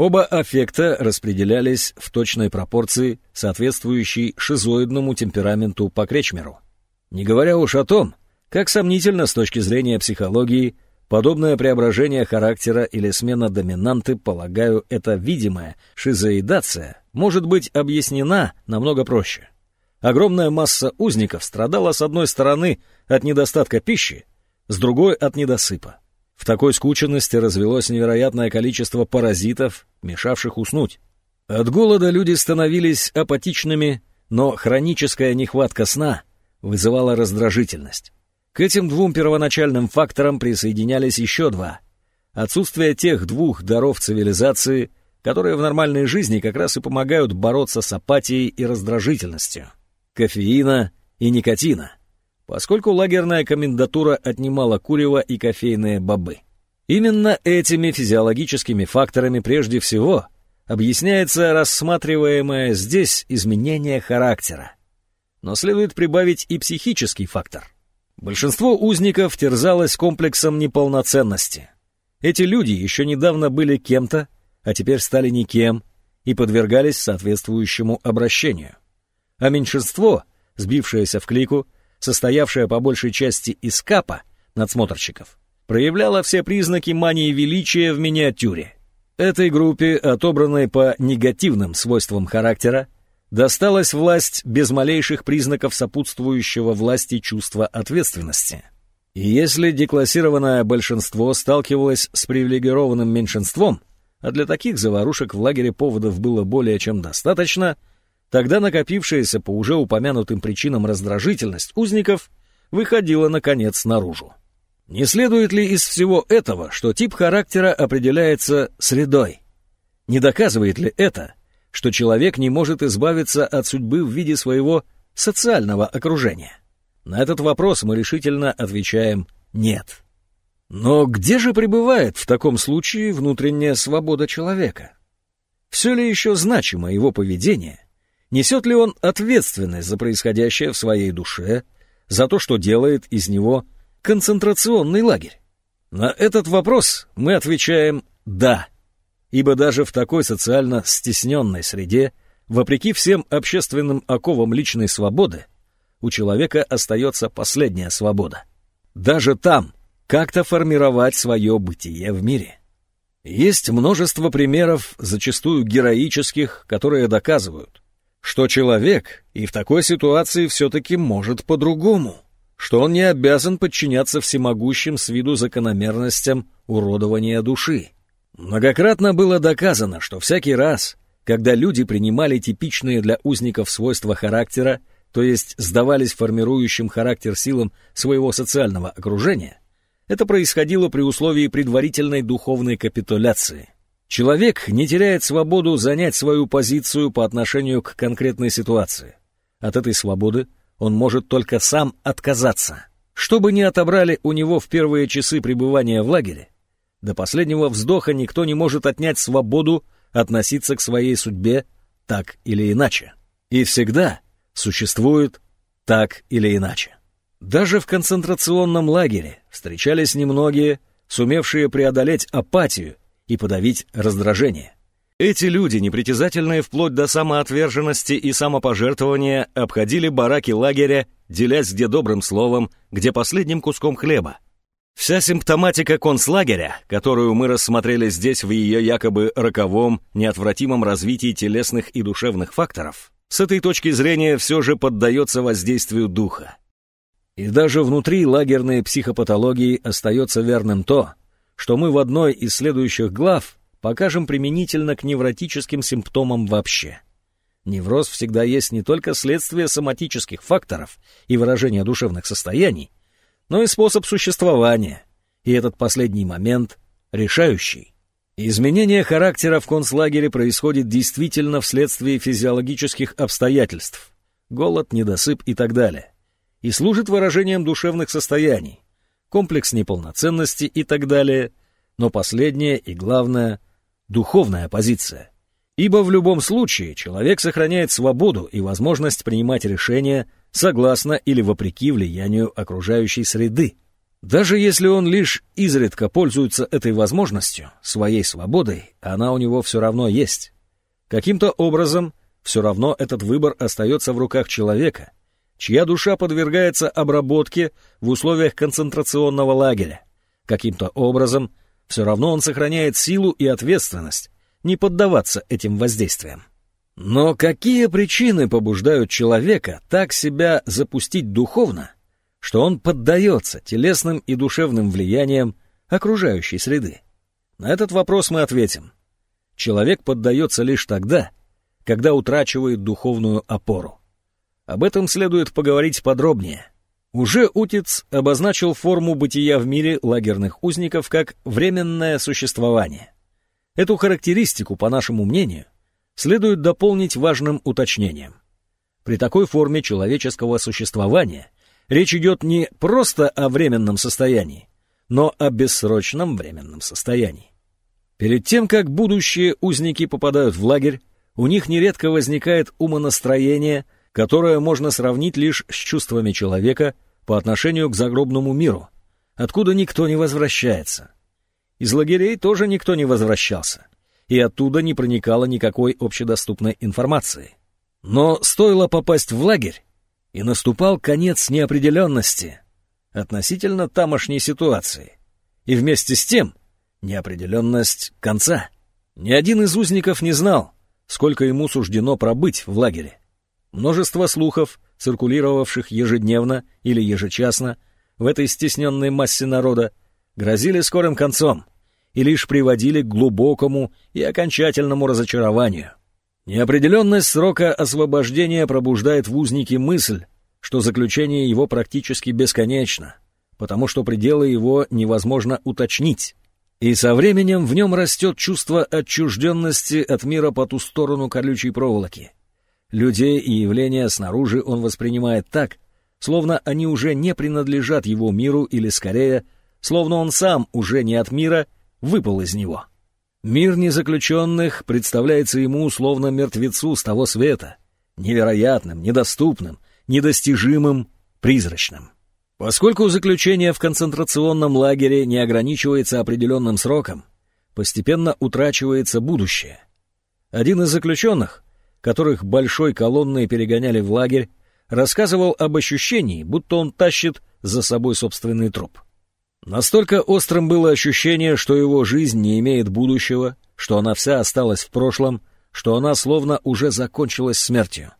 Оба аффекта распределялись в точной пропорции, соответствующей шизоидному темпераменту по Кречмеру. Не говоря уж о том, как сомнительно с точки зрения психологии подобное преображение характера или смена доминанты, полагаю, это видимая шизоидация, может быть объяснена намного проще. Огромная масса узников страдала с одной стороны от недостатка пищи, с другой — от недосыпа. В такой скученности развелось невероятное количество паразитов, мешавших уснуть. От голода люди становились апатичными, но хроническая нехватка сна вызывала раздражительность. К этим двум первоначальным факторам присоединялись еще два. Отсутствие тех двух даров цивилизации, которые в нормальной жизни как раз и помогают бороться с апатией и раздражительностью кофеина и никотина, поскольку лагерная комендатура отнимала курево и кофейные бобы. Именно этими физиологическими факторами прежде всего объясняется рассматриваемое здесь изменение характера. Но следует прибавить и психический фактор. Большинство узников терзалось комплексом неполноценности. Эти люди еще недавно были кем-то, а теперь стали никем и подвергались соответствующему обращению а меньшинство, сбившееся в клику, состоявшее по большей части из капа, надсмотрщиков, проявляло все признаки мании величия в миниатюре. Этой группе, отобранной по негативным свойствам характера, досталась власть без малейших признаков сопутствующего власти чувства ответственности. И если деклассированное большинство сталкивалось с привилегированным меньшинством, а для таких заварушек в лагере поводов было более чем достаточно — Тогда накопившаяся по уже упомянутым причинам раздражительность узников выходила, наконец, наружу. Не следует ли из всего этого, что тип характера определяется средой? Не доказывает ли это, что человек не может избавиться от судьбы в виде своего социального окружения? На этот вопрос мы решительно отвечаем «нет». Но где же пребывает в таком случае внутренняя свобода человека? Все ли еще значимо его поведение – Несет ли он ответственность за происходящее в своей душе, за то, что делает из него концентрационный лагерь? На этот вопрос мы отвечаем «да», ибо даже в такой социально стесненной среде, вопреки всем общественным оковам личной свободы, у человека остается последняя свобода. Даже там как-то формировать свое бытие в мире. Есть множество примеров, зачастую героических, которые доказывают, что человек и в такой ситуации все-таки может по-другому, что он не обязан подчиняться всемогущим с виду закономерностям уродования души. Многократно было доказано, что всякий раз, когда люди принимали типичные для узников свойства характера, то есть сдавались формирующим характер силам своего социального окружения, это происходило при условии предварительной духовной капитуляции. Человек не теряет свободу занять свою позицию по отношению к конкретной ситуации. От этой свободы он может только сам отказаться. Что бы ни отобрали у него в первые часы пребывания в лагере, до последнего вздоха никто не может отнять свободу относиться к своей судьбе так или иначе. И всегда существует так или иначе. Даже в концентрационном лагере встречались немногие, сумевшие преодолеть апатию и подавить раздражение. Эти люди, непритязательные вплоть до самоотверженности и самопожертвования, обходили бараки лагеря, делясь где добрым словом, где последним куском хлеба. Вся симптоматика концлагеря, которую мы рассмотрели здесь в ее якобы роковом, неотвратимом развитии телесных и душевных факторов, с этой точки зрения все же поддается воздействию духа. И даже внутри лагерной психопатологии остается верным то, что мы в одной из следующих глав покажем применительно к невротическим симптомам вообще. Невроз всегда есть не только следствие соматических факторов и выражение душевных состояний, но и способ существования, и этот последний момент решающий. Изменение характера в концлагере происходит действительно вследствие физиологических обстоятельств, голод, недосып и так далее и служит выражением душевных состояний, комплекс неполноценности и так далее, но последнее и главное — духовная позиция. Ибо в любом случае человек сохраняет свободу и возможность принимать решения согласно или вопреки влиянию окружающей среды. Даже если он лишь изредка пользуется этой возможностью, своей свободой, она у него все равно есть. Каким-то образом все равно этот выбор остается в руках человека — чья душа подвергается обработке в условиях концентрационного лагеря. Каким-то образом все равно он сохраняет силу и ответственность не поддаваться этим воздействиям. Но какие причины побуждают человека так себя запустить духовно, что он поддается телесным и душевным влияниям окружающей среды? На этот вопрос мы ответим. Человек поддается лишь тогда, когда утрачивает духовную опору. Об этом следует поговорить подробнее. Уже Утиц обозначил форму бытия в мире лагерных узников как временное существование. Эту характеристику, по нашему мнению, следует дополнить важным уточнением. При такой форме человеческого существования речь идет не просто о временном состоянии, но о бессрочном временном состоянии. Перед тем, как будущие узники попадают в лагерь, у них нередко возникает умонастроение – которое можно сравнить лишь с чувствами человека по отношению к загробному миру, откуда никто не возвращается. Из лагерей тоже никто не возвращался, и оттуда не проникало никакой общедоступной информации. Но стоило попасть в лагерь, и наступал конец неопределенности относительно тамошней ситуации, и вместе с тем неопределенность конца. Ни один из узников не знал, сколько ему суждено пробыть в лагере. Множество слухов, циркулировавших ежедневно или ежечасно в этой стесненной массе народа, грозили скорым концом и лишь приводили к глубокому и окончательному разочарованию. Неопределенность срока освобождения пробуждает в узнике мысль, что заключение его практически бесконечно, потому что пределы его невозможно уточнить. И со временем в нем растет чувство отчужденности от мира по ту сторону колючей проволоки. Людей и явления снаружи он воспринимает так, словно они уже не принадлежат его миру или, скорее, словно он сам уже не от мира, выпал из него. Мир незаключенных представляется ему условно мертвецу с того света, невероятным, недоступным, недостижимым, призрачным. Поскольку заключение в концентрационном лагере не ограничивается определенным сроком, постепенно утрачивается будущее. Один из заключенных, которых большой колонной перегоняли в лагерь, рассказывал об ощущении, будто он тащит за собой собственный труп. Настолько острым было ощущение, что его жизнь не имеет будущего, что она вся осталась в прошлом, что она словно уже закончилась смертью.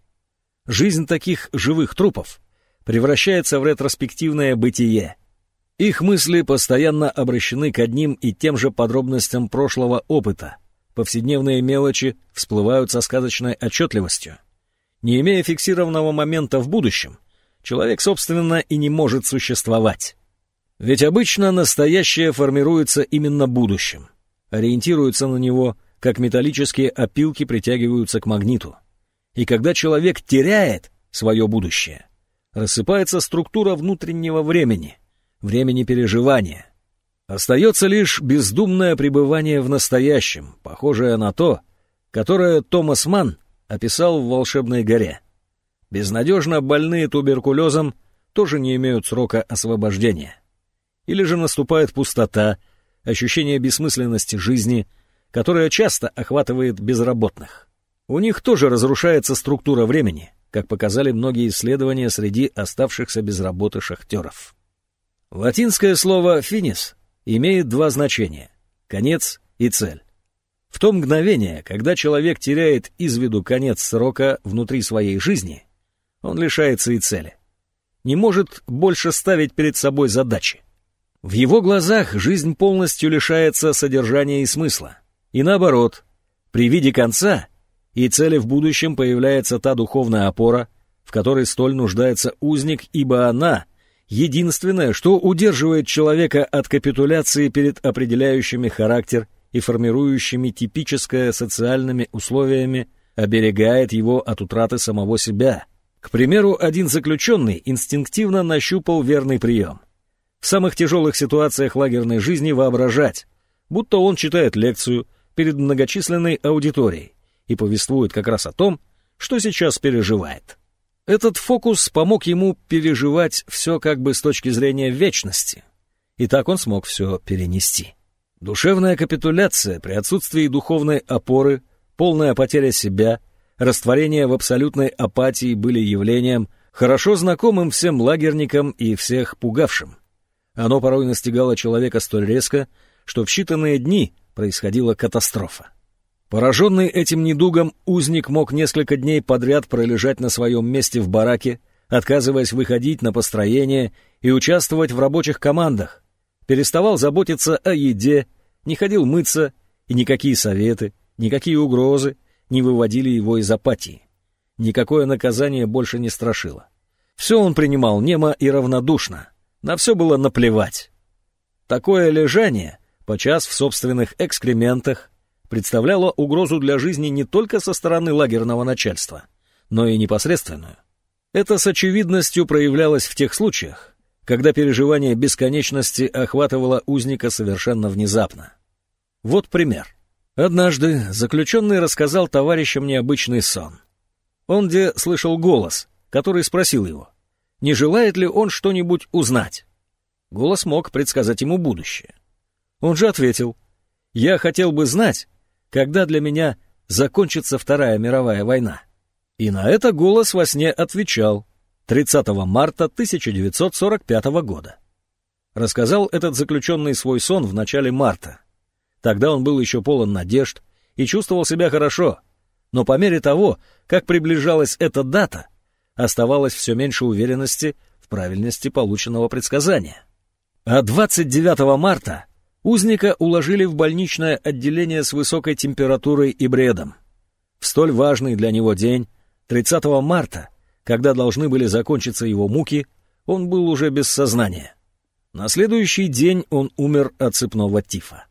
Жизнь таких живых трупов превращается в ретроспективное бытие. Их мысли постоянно обращены к одним и тем же подробностям прошлого опыта. Повседневные мелочи всплывают со сказочной отчетливостью. Не имея фиксированного момента в будущем, человек, собственно, и не может существовать. Ведь обычно настоящее формируется именно будущим, ориентируется на него, как металлические опилки притягиваются к магниту. И когда человек теряет свое будущее, рассыпается структура внутреннего времени, времени переживания. Остается лишь бездумное пребывание в настоящем, похожее на то, которое Томас Манн описал в «Волшебной горе». Безнадежно больные туберкулезом тоже не имеют срока освобождения. Или же наступает пустота, ощущение бессмысленности жизни, которое часто охватывает безработных. У них тоже разрушается структура времени, как показали многие исследования среди оставшихся без работы шахтеров. Латинское слово «финис» имеет два значения — конец и цель. В то мгновение, когда человек теряет из виду конец срока внутри своей жизни, он лишается и цели. Не может больше ставить перед собой задачи. В его глазах жизнь полностью лишается содержания и смысла. И наоборот, при виде конца и цели в будущем появляется та духовная опора, в которой столь нуждается узник, ибо она — единственное, что удерживает человека от капитуляции перед определяющими характер и формирующими типическое социальными условиями, оберегает его от утраты самого себя. К примеру, один заключенный инстинктивно нащупал верный прием — в самых тяжелых ситуациях лагерной жизни воображать, будто он читает лекцию перед многочисленной аудиторией и повествует как раз о том, что сейчас переживает. Этот фокус помог ему переживать все как бы с точки зрения вечности, и так он смог все перенести. Душевная капитуляция при отсутствии духовной опоры, полная потеря себя, растворение в абсолютной апатии были явлением, хорошо знакомым всем лагерникам и всех пугавшим. Оно порой настигало человека столь резко, что в считанные дни происходила катастрофа. Пораженный этим недугом, узник мог несколько дней подряд пролежать на своем месте в бараке, отказываясь выходить на построение и участвовать в рабочих командах, переставал заботиться о еде, не ходил мыться, и никакие советы, никакие угрозы не выводили его из апатии. Никакое наказание больше не страшило. Все он принимал немо и равнодушно, на все было наплевать. Такое лежание, почас в собственных экскрементах, представляло угрозу для жизни не только со стороны лагерного начальства, но и непосредственную. Это с очевидностью проявлялось в тех случаях, когда переживание бесконечности охватывало узника совершенно внезапно. Вот пример. Однажды заключенный рассказал товарищам необычный сон. Он где слышал голос, который спросил его — не желает ли он что-нибудь узнать. Голос мог предсказать ему будущее. Он же ответил, «Я хотел бы знать, когда для меня закончится Вторая мировая война». И на это голос во сне отвечал 30 марта 1945 года. Рассказал этот заключенный свой сон в начале марта. Тогда он был еще полон надежд и чувствовал себя хорошо, но по мере того, как приближалась эта дата, оставалось все меньше уверенности в правильности полученного предсказания. А 29 марта узника уложили в больничное отделение с высокой температурой и бредом. В столь важный для него день, 30 марта, когда должны были закончиться его муки, он был уже без сознания. На следующий день он умер от цепного тифа.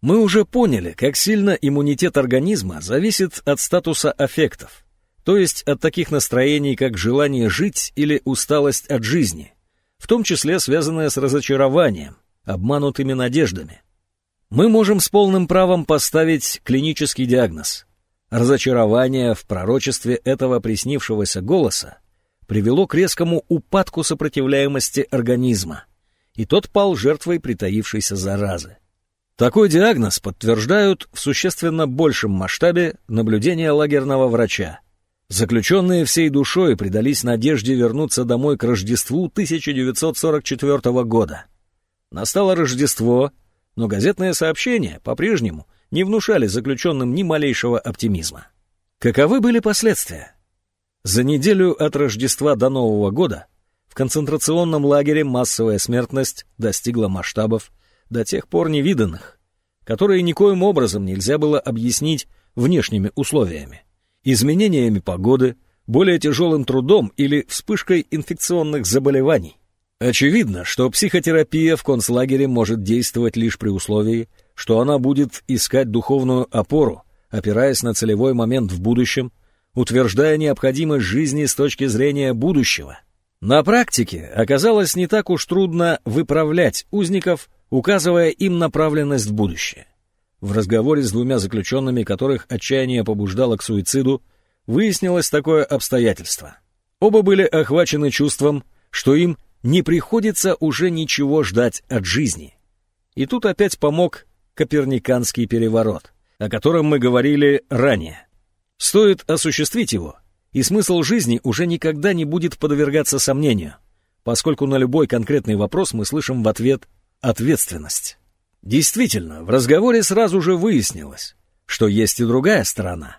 Мы уже поняли, как сильно иммунитет организма зависит от статуса аффектов то есть от таких настроений, как желание жить или усталость от жизни, в том числе связанное с разочарованием, обманутыми надеждами. Мы можем с полным правом поставить клинический диагноз. Разочарование в пророчестве этого приснившегося голоса привело к резкому упадку сопротивляемости организма, и тот пал жертвой притаившейся заразы. Такой диагноз подтверждают в существенно большем масштабе наблюдения лагерного врача. Заключенные всей душой предались надежде вернуться домой к Рождеству 1944 года. Настало Рождество, но газетные сообщения по-прежнему не внушали заключенным ни малейшего оптимизма. Каковы были последствия? За неделю от Рождества до Нового года в концентрационном лагере массовая смертность достигла масштабов, до тех пор невиданных, которые никоим образом нельзя было объяснить внешними условиями, изменениями погоды, более тяжелым трудом или вспышкой инфекционных заболеваний. Очевидно, что психотерапия в концлагере может действовать лишь при условии, что она будет искать духовную опору, опираясь на целевой момент в будущем, утверждая необходимость жизни с точки зрения будущего. На практике оказалось не так уж трудно выправлять узников указывая им направленность в будущее. В разговоре с двумя заключенными, которых отчаяние побуждало к суициду, выяснилось такое обстоятельство. Оба были охвачены чувством, что им не приходится уже ничего ждать от жизни. И тут опять помог Коперниканский переворот, о котором мы говорили ранее. Стоит осуществить его, и смысл жизни уже никогда не будет подвергаться сомнению, поскольку на любой конкретный вопрос мы слышим в ответ ответственность. Действительно, в разговоре сразу же выяснилось, что есть и другая сторона.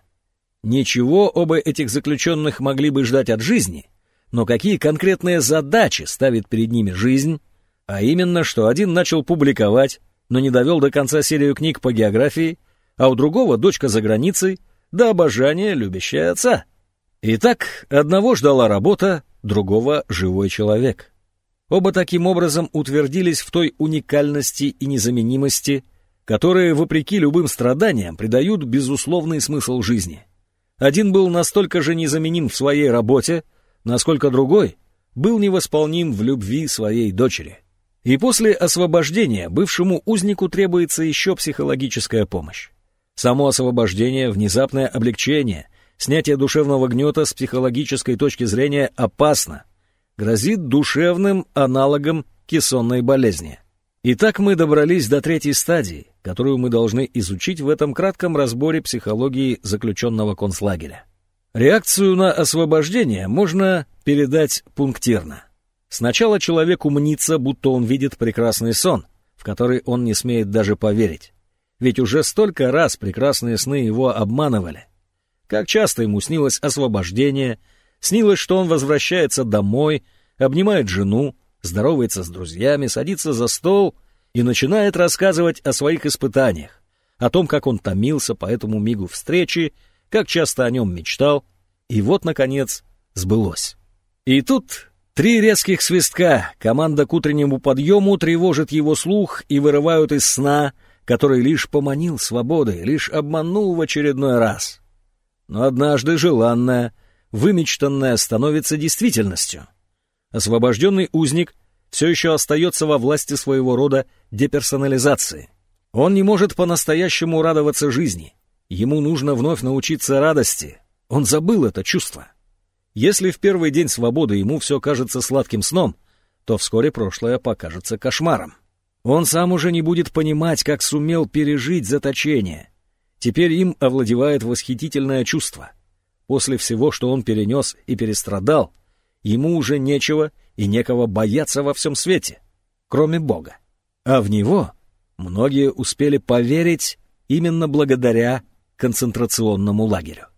Ничего оба этих заключенных могли бы ждать от жизни, но какие конкретные задачи ставит перед ними жизнь, а именно, что один начал публиковать, но не довел до конца серию книг по географии, а у другого дочка за границей, до обожания любящая отца. Итак, одного ждала работа, другого — живой человек. Оба таким образом утвердились в той уникальности и незаменимости, которые, вопреки любым страданиям, придают безусловный смысл жизни. Один был настолько же незаменим в своей работе, насколько другой был невосполним в любви своей дочери. И после освобождения бывшему узнику требуется еще психологическая помощь. Само освобождение, внезапное облегчение, снятие душевного гнета с психологической точки зрения опасно, грозит душевным аналогом кессонной болезни. Итак, мы добрались до третьей стадии, которую мы должны изучить в этом кратком разборе психологии заключенного концлагеря. Реакцию на освобождение можно передать пунктирно. Сначала человек умнится, будто он видит прекрасный сон, в который он не смеет даже поверить. Ведь уже столько раз прекрасные сны его обманывали. Как часто ему снилось освобождение – Снилось, что он возвращается домой, обнимает жену, здоровается с друзьями, садится за стол и начинает рассказывать о своих испытаниях, о том, как он томился по этому мигу встречи, как часто о нем мечтал, и вот, наконец, сбылось. И тут три резких свистка, команда к утреннему подъему тревожит его слух и вырывают из сна, который лишь поманил свободой, лишь обманул в очередной раз. Но однажды желанная, вымечтанное становится действительностью. Освобожденный узник все еще остается во власти своего рода деперсонализации. Он не может по-настоящему радоваться жизни. Ему нужно вновь научиться радости. Он забыл это чувство. Если в первый день свободы ему все кажется сладким сном, то вскоре прошлое покажется кошмаром. Он сам уже не будет понимать, как сумел пережить заточение. Теперь им овладевает восхитительное чувство — После всего, что он перенес и перестрадал, ему уже нечего и некого бояться во всем свете, кроме Бога. А в него многие успели поверить именно благодаря концентрационному лагерю.